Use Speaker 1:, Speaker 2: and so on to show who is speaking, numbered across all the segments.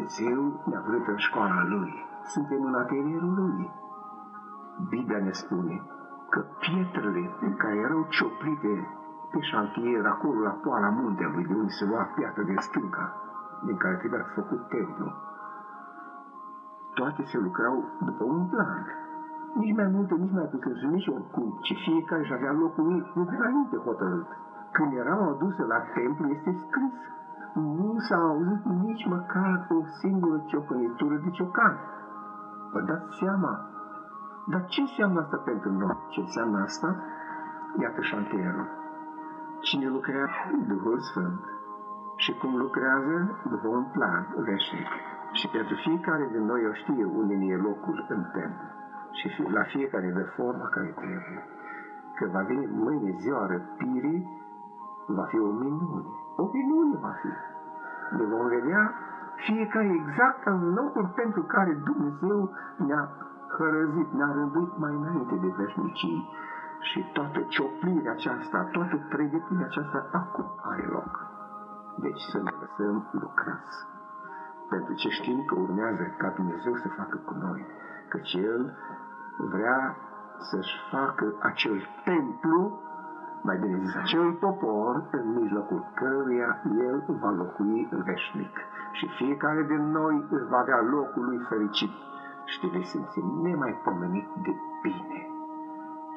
Speaker 1: Dumnezeu ne-a vrut în școala Lui. Suntem în atelierul Lui. Biblia ne spune că pietrele care erau cioplite pe șantier, acolo la poala muntelui, de unde se lua piatră de stânca, din care trebuia făcut templu, toate se lucrau după un plan. Nici mai multe, nici mai puțin și nici oricum, ci fiecare și avea locul ei de dinainte hotărât. Când erau aduse la templu, este scris, nu s-a auzit nici măcar o singură ciocănitură de ciocan. Vă dați seama? Dar ce înseamnă asta pentru noi? Ce înseamnă asta? Iată șantierul. Cine lucrează? Duhul Sfânt. Și cum lucrează? După un plan veșnic. Și pentru fiecare din noi o știe unde ne e locul în templu. Și la fiecare de forma care trebuie. Că va veni mâine ziua răpirii, va fi o minune. O minune va fi. Ne vom vedea fiecare exact în locul pentru care Dumnezeu ne-a hărăzit, ne-a rânduit mai înainte de veșnicii. Și toată cioplirea aceasta, toată pregătirea aceasta acum are loc. Deci să ne lăsăm lucrați. Pentru ce știm că urmează ca Dumnezeu să facă cu noi. Căci El vrea să-și facă acel templu, mai bine zis, acel popor în mijlocul căruia El va locui veșnic. Și fiecare din noi își va avea locul lui fericit și te vei simți nemaipomenit de bine.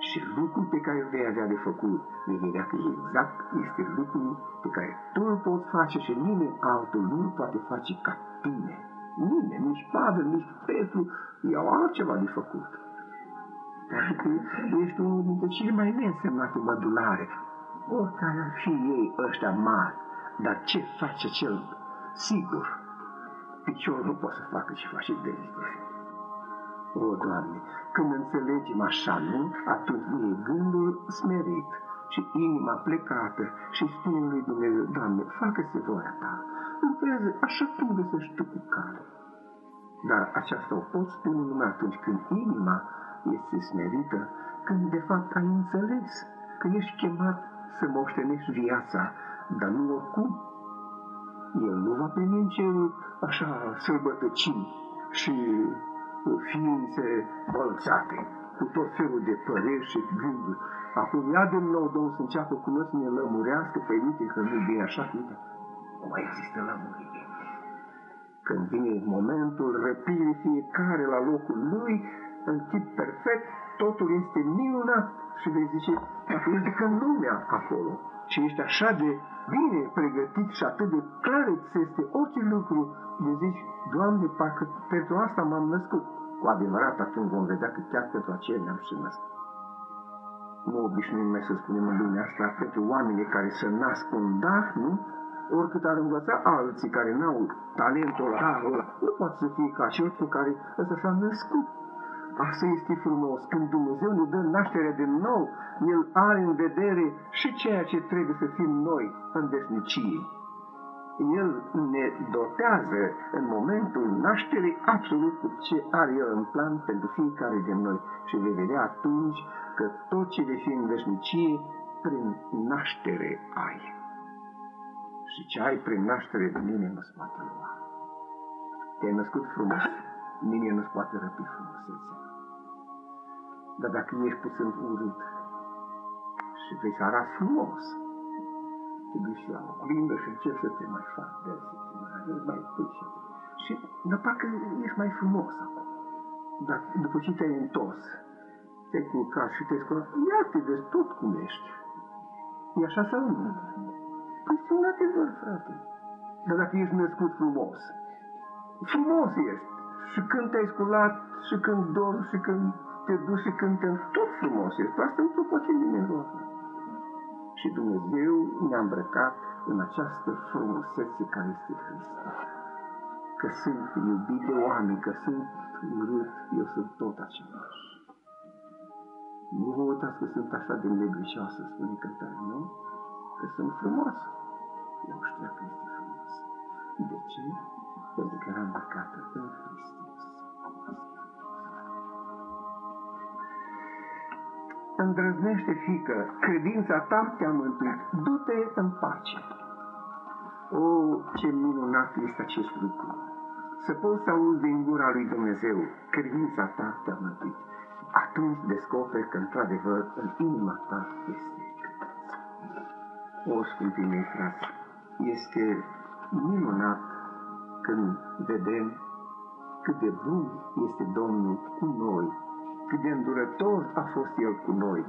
Speaker 1: Și lucrul pe care îl vei avea de făcut, vei vedea că exact este lucrul pe care tu îl poți face și nimeni altul nu îl poate face ca tine. Nimeni, nici Pavel, nici Petru, iau altceva de făcut. Pentru că ești unul dintre cele mai neînsemnate mădulare. Oricare ar fi ei ăștia mari, dar ce face cel sigur? Piciorul nu poate să facă ce face degetul. O, Doamne, când înțelegem așa, nu? Atunci nu e gândul smerit și inima plecată și spune lui Dumnezeu, Doamne, facă-se voia Ta. Lucrează așa cum găsești Tu cu cale. Dar aceasta o poți spune numai atunci când inima este smerită, când de fapt ai înțeles că ești chemat să moștenești viața, dar nu oricum. El nu va primi în cerul așa sărbătăcini și ființe bălțate, cu tot felul de păreri și gânduri. Acum ia din nou Domnul să înceapă cu noi să ne lămurească, pe uite că nu bine așa, uite, nu mai există lămurire. Când vine momentul răpirii fiecare la locul lui, în tip perfect, totul este minunat și vei zice, dacă ești decât lumea acolo și ești așa de bine pregătit și atât de clar ți este orice lucru, de zici, Doamne, parcă pentru asta m-am născut. Cu adevărat, atunci vom vedea că chiar pentru aceea ne-am și născut. Nu obișnuim mai să spunem în lumea asta pentru oamenii care se nasc un dar, nu? Oricât ar învăța alții care n-au talentul ăla, nu poate să fie ca cel cu care ăsta s-a născut. Asta este frumos. Când Dumnezeu ne dă nașterea din nou, El are în vedere și ceea ce trebuie să fim noi în veșnicie. El ne dotează în momentul nașterii absolut cu ce are El în plan pentru fiecare din noi. Și vei vedea atunci că tot ce vei fi în veșnicie, prin naștere ai. Și ce ai prin naștere, nimeni nu-ți poate lua. Te-ai născut frumos, nimeni nu-ți poate răpi frumusețea. Dar dacă ești puțin urât și vrei să arăți frumos, te duci la oglindă și începi să te mai faci de să te mai arăți mai puci. Și dar parcă ești mai frumos acum. Dar după ce te-ai întors, te-ai culcat și te-ai sculat, ia te vezi tot cum ești. E așa sau nu? Păi sunt un adevăr, frate. Dar dacă ești născut frumos, frumos ești. Și când te-ai sculat, și când dormi, și când te duci și cântăm tot frumos. Este asta nu poate nimeni rost. Și Dumnezeu ne-a îmbrăcat în această frumusețe care este Hristos. Că sunt iubit de oameni, că sunt urât, eu sunt tot același. Nu vă uitați că sunt așa de negrișoasă, spune cântare, nu? Că sunt frumos. Eu știu că este frumos. De ce? Pentru că era îmbrăcată în Hristos. Îndrăznește, fică, credința ta te-a mântuit, du-te în pace. O, ce minunat este acest lucru! să poți să auzi din gura lui Dumnezeu, credința ta te-a mântuit. Atunci descoperi că, într-adevăr, în inima ta este credința. O, scumpii mei frați, este minunat când vedem cât de bun este Domnul cu noi, cât de îndurător a fost El cu noi,